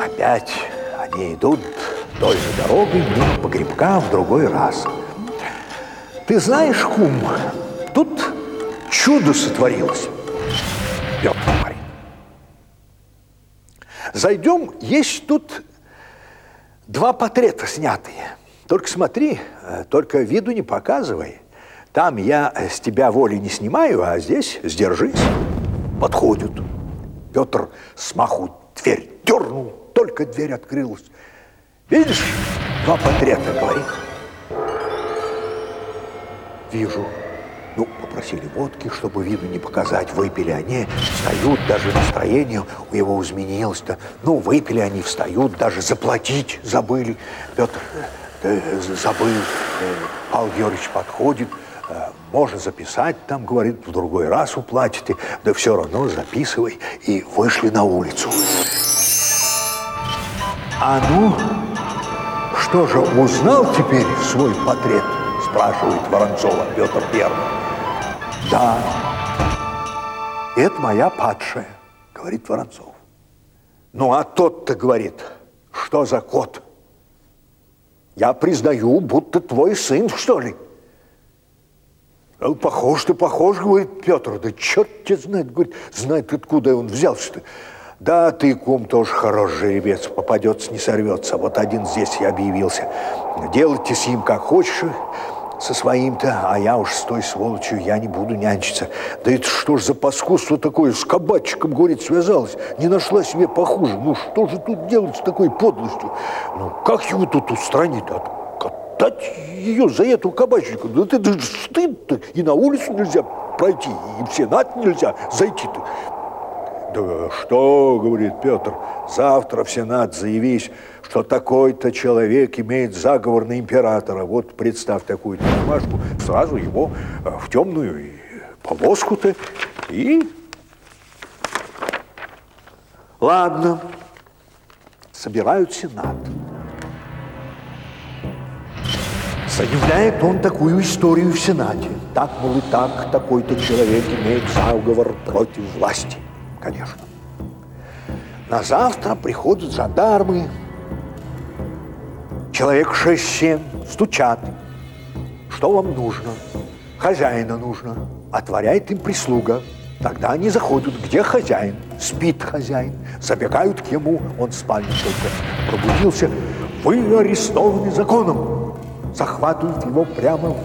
опять они идут той же дорогой мимо погребка в другой раз. Ты знаешь, кум, тут чудо сотворилось. Петр говорит. Зайдем, есть тут два портрета снятые. Только смотри, э, только виду не показывай. Там я с тебя воли не снимаю, а здесь сдержись. Подходят. Петр смаху дверь дернул, только дверь открылась. Видишь, два портрета, говорит. Вижу. Ну, попросили водки, чтобы виду не показать. Выпили они, встают, даже настроение у него изменилось-то. Ну, выпили они, встают, даже заплатить забыли. Петр э, забыл. Э, Георгиевич подходит, э, можно записать, там, говорит, в другой раз уплатите, да все равно записывай. И вышли на улицу. А ну, что же, узнал теперь свой портрет? Спрашивает Воронцова Петр Первый. Да, это моя падшая, говорит Воронцов. Ну, а тот-то говорит, что за кот? Я признаю, будто твой сын, что ли? Похож ты, похож, говорит Петр. Да черт тебя знает, говорит, знает, откуда он взялся-то. Да, ты, кум, тоже хорош жеребец, попадется, не сорвется. Вот один здесь и объявился. Делайте с ним как хочешь, со своим-то, а я уж с той сволочью я не буду нянчиться. Да это что ж за паскудство такое, с кабачиком, говорит, связалась, не нашла себе похуже. Ну что же тут делать с такой подлостью? Ну как его тут устранить? Отдать ее за эту кабачку? Да это же стыд-то, и на улицу нельзя пройти, и в Сенат нельзя зайти-то. Да что, говорит Петр, завтра в Сенат заявись, что такой-то человек имеет заговор на императора. Вот представь такую бумажку, сразу его э, в темную полоску-то и... Ладно, собирают Сенат. Заявляет он такую историю в Сенате. Так, мол, и так, такой-то человек имеет заговор против власти конечно. На завтра приходят жандармы, человек шесть-семь, стучат. Что вам нужно? Хозяина нужно. Отворяет им прислуга. Тогда они заходят, где хозяин? Спит хозяин. Забегают к нему, он в спальне только пробудился. Вы арестованы законом. Захватывают его прямо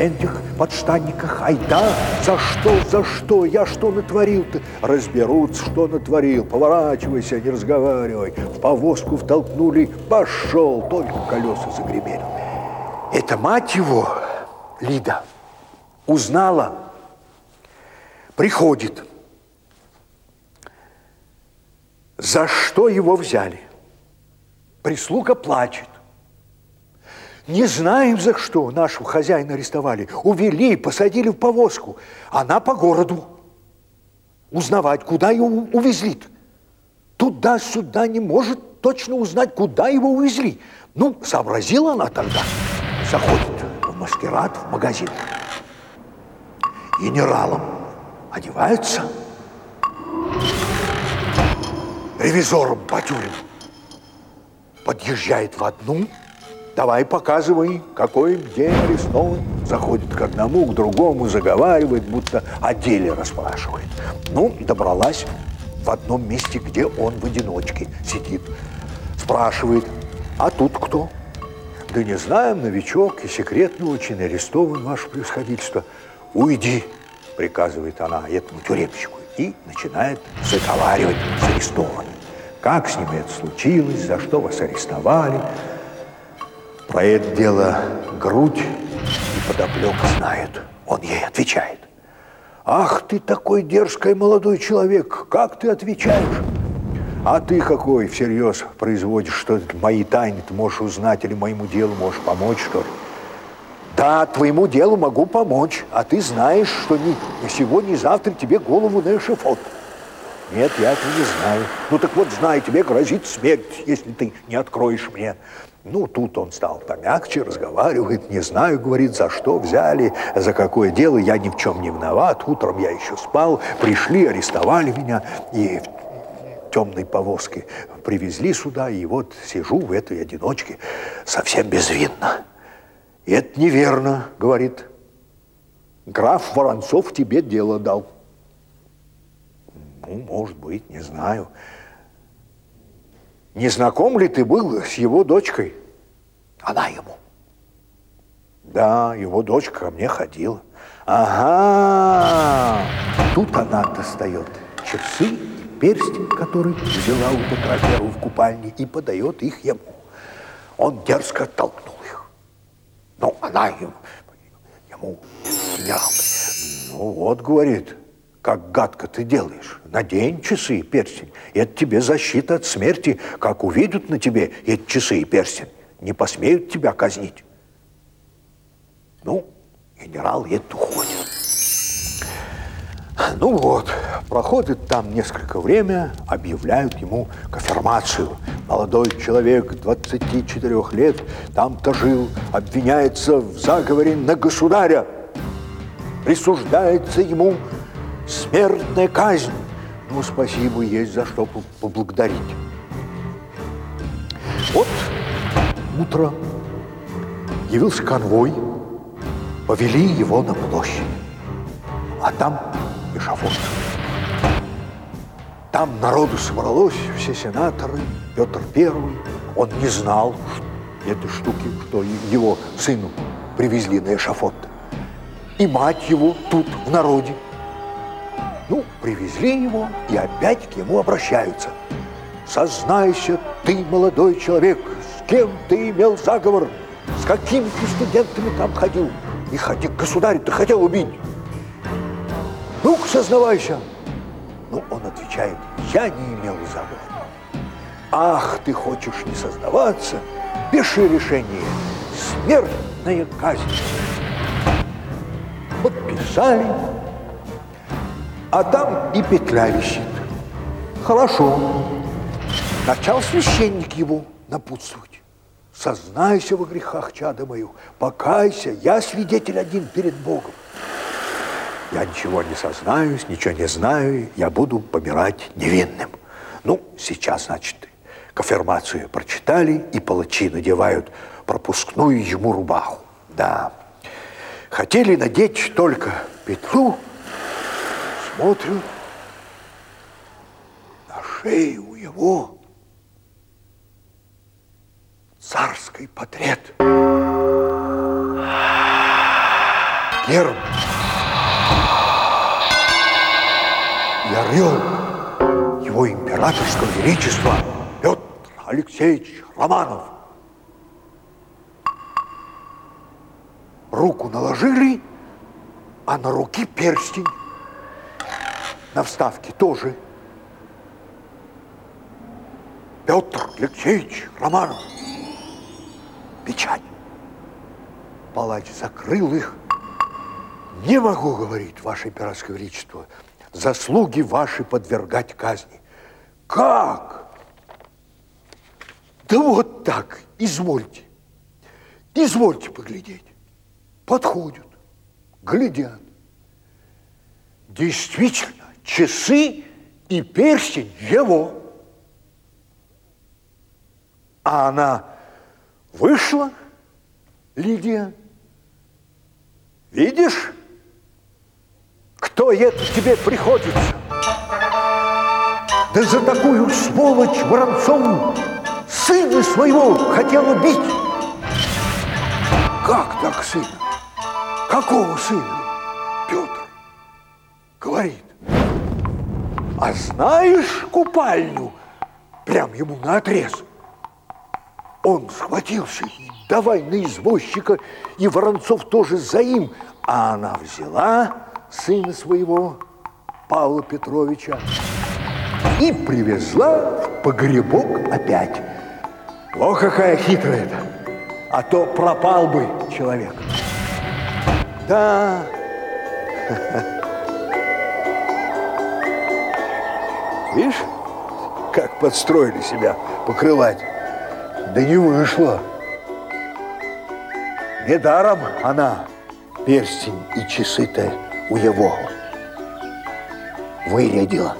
этих подштанниках. Айда, за что, за что, я что натворил-то? Разберутся, что натворил. Поворачивайся, не разговаривай. В повозку втолкнули, пошел, только колеса загремели. Это мать его, Лида, узнала, приходит. За что его взяли? Прислуга плачет. Не знаем, за что нашего хозяина арестовали. Увели, посадили в повозку. Она по городу. Узнавать, куда его увезли -то. Туда-сюда не может точно узнать, куда его увезли. Ну, сообразила она тогда. Заходит в маскирад, в магазин. Генералом одевается. Ревизором по тюрьмам. Подъезжает в одну, Давай показывай, какой день арестован. Заходит к одному, к другому, заговаривает, будто о деле расспрашивает. Ну, добралась в одном месте, где он в одиночке сидит. Спрашивает, а тут кто? Да не знаем, новичок и секретно очень арестован, ваше превосходительство. Уйди, приказывает она этому тюремщику и начинает заговаривать с арестованным. Как с ними это случилось, за что вас арестовали, про это дело грудь и подоплека знает. Он ей отвечает. Ах, ты такой дерзкий молодой человек, как ты отвечаешь? А ты какой всерьез производишь, что мои тайны ты можешь узнать или моему делу можешь помочь, что ли? Да, твоему делу могу помочь, а ты знаешь, что ни сегодня, ни завтра тебе голову на эшифот. Нет, я этого не знаю. Ну так вот, знай, тебе грозит смерть, если ты не откроешь мне. Ну, тут он стал помягче, разговаривает, не знаю, говорит, за что взяли, за какое дело, я ни в чем не виноват, утром я еще спал, пришли, арестовали меня, и темной повозкой привезли сюда, и вот сижу в этой одиночке совсем безвинно. И это неверно, говорит. Граф Воронцов тебе дело дал. Ну, может быть, не знаю. Не знаком ли ты был с его дочкой? Она ему. Да, его дочка ко мне ходила. Ага, тут она достает часы и перстень, который взяла у Первого в купальне, и подает их ему. Он дерзко оттолкнул их. Ну, она ему, ему снял. Ну вот, говорит, как гадко ты делаешь. Надень часы и перстень. Это тебе защита от смерти. Как увидят на тебе эти часы и перстень, не посмеют тебя казнить. Ну, генерал этот уходит. Ну вот, проходит там несколько время, объявляют ему конфирмацию. Молодой человек 24 лет там-то жил, обвиняется в заговоре на государя. Присуждается ему смертная казнь. Ну, спасибо, есть за что поблагодарить. Вот утро явился конвой, повели его на площадь. А там эшафот. Там народу собралось, все сенаторы, Петр Первый. Он не знал этой штуки, что его сыну привезли на эшафот. И мать его тут, в народе. Привезли его и опять к нему обращаются. Сознайся, ты молодой человек, с кем ты имел заговор, с какими ты студентами там ходил. И ходи, государь, ты хотел убить. Ну-ка, сознавайся. Ну, он отвечает, я не имел заговора. Ах, ты хочешь не сознаваться? Пиши решение. Смертная казнь. Подписали а там и петля висит. Хорошо. Начал священник его напутствовать. Сознайся во грехах, чада мою, покайся, я свидетель один перед Богом. Я ничего не сознаюсь, ничего не знаю, я буду помирать невинным. Ну, сейчас, значит, конфирмацию прочитали, и палачи надевают пропускную ему рубаху. Да, хотели надеть только петлю, смотрю, на шее у его царский портрет. Герб и орел его императорского величества Петр Алексеевич Романов. Руку наложили, а на руки перстень на вставке тоже. Петр Алексеевич Романов. Печать. Палач закрыл их. Не могу, говорит, ваше императорское величество, заслуги ваши подвергать казни. Как? Да вот так, извольте. Извольте поглядеть. Подходят, глядят. Действительно, часы и перстень его. А она вышла, Лидия. Видишь, кто это тебе приходится? Да за такую сволочь Воронцову сына своего хотел убить. Как так сына? Какого сына? Петр говорит. А знаешь купальню? Прям ему на отрез. Он схватился и давай на извозчика, и Воронцов тоже за им. А она взяла сына своего, Павла Петровича, и привезла в погребок опять. О, какая хитрая-то! А то пропал бы человек. Да, Видишь, как подстроили себя покрывать? Да не вышло. Недаром она перстень и часы-то у его вырядила.